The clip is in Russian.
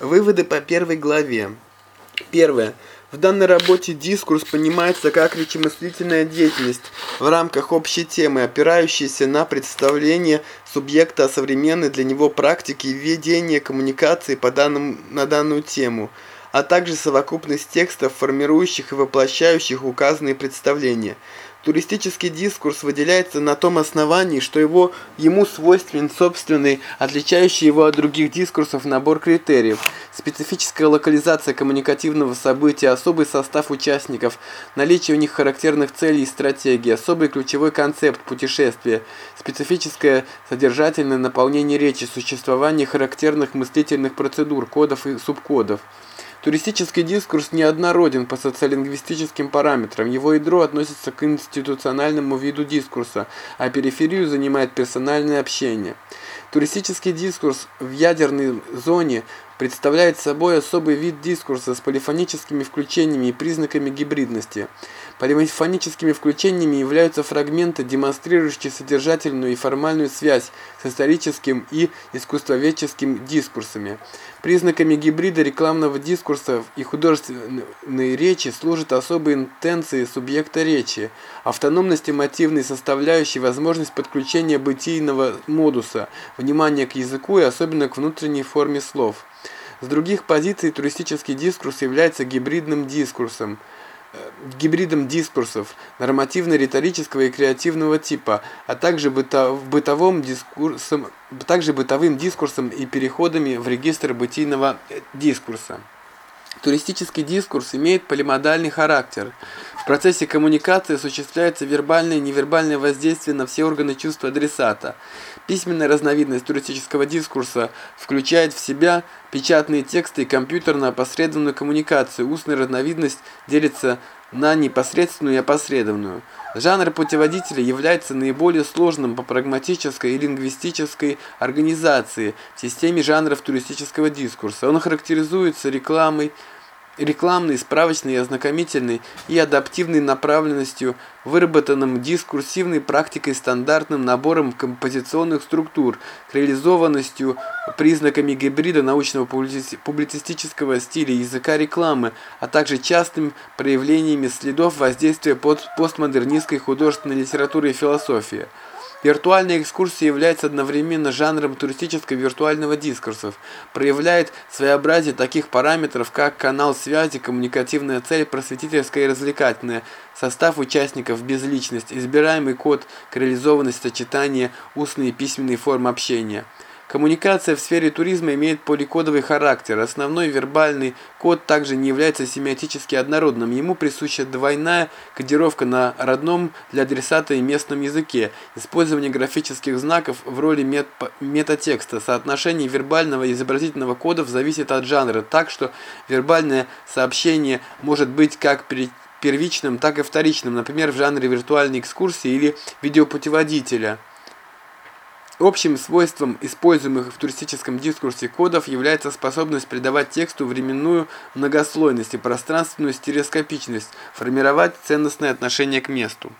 Выводы по первой главе. Первое. В данной работе дискурс понимается как речемыслительная деятельность в рамках общей темы, опирающаяся на представление субъекта о современной для него практике ведения коммуникации по данным, на данную тему, а также совокупность текстов, формирующих и воплощающих указанные представления – Туристический дискурс выделяется на том основании, что его, ему свойственен собственный, отличающий его от других дискурсов набор критериев, специфическая локализация коммуникативного события, особый состав участников, наличие у них характерных целей и стратегий, особый ключевой концепт путешествия, специфическое содержательное наполнение речи, существование характерных мыслительных процедур, кодов и субкодов. Туристический дискурс неоднороден по социолингвистическим параметрам. Его ядро относится к институциональному виду дискурса, а периферию занимает персональное общение. Туристический дискурс в ядерной зоне представляет собой особый вид дискурса с полифоническими включениями и признаками гибридности. Полифоническими включениями являются фрагменты, демонстрирующие содержательную и формальную связь с историческим и искусствоведческим дискурсами. Признаками гибрида рекламного дискурса и художественной речи служат особые интенции субъекта речи, автономность эмотивной составляющей, возможность подключения бытийного модуса, внимание к языку и особенно к внутренней форме слов. С других позиций туристический дискурс является гибридным дискурсом, гибридом дискурсов нормативно-риторического и креативного типа, а также бытовым дискурсом, также бытовым дискурсом и переходами в регистр бытийного э, дискурса. Туристический дискурс имеет полимодальный характер. В процессе коммуникации осуществляется вербальное и невербальное воздействие на все органы чувств адресата. Письменная разновидность туристического дискурса включает в себя печатные тексты и компьютерно-опосредованную коммуникацию. Устная разновидность делится на непосредственную и опосредованную. Жанр путеводителя является наиболее сложным по прагматической и лингвистической организации в системе жанров туристического дискурса. Он характеризуется рекламой, рекламной, справочной и ознакомительной и адаптивной направленностью, выработанным дискурсивной практикой стандартным набором композиционных структур, реализованностью признаками гибрида научного публицистического стиля языка рекламы, а также частыми проявлениями следов воздействия под постмодернистской художественной литературы и философии. Виртуальная экскурсия является одновременно жанром туристического виртуального дискурсов, проявляет своеобразие таких параметров, как канал связи, коммуникативная цель, просветительская и развлекательная, состав участников, безличность, избираемый код, реализованность сочетания, устные и письменные формы общения. Коммуникация в сфере туризма имеет поликодовый характер. Основной вербальный код также не является семиотически однородным. Ему присуща двойная кодировка на родном для адресата и местном языке, использование графических знаков в роли мет метатекста. Соотношение вербального и изобразительного кодов зависит от жанра, так что вербальное сообщение может быть как первичным, так и вторичным, например, в жанре виртуальной экскурсии или видеопутеводителя. Общим свойством используемых в туристическом дискурсе кодов является способность придавать тексту временную многослойность и пространственную стереоскопичность, формировать ценностное отношение к месту.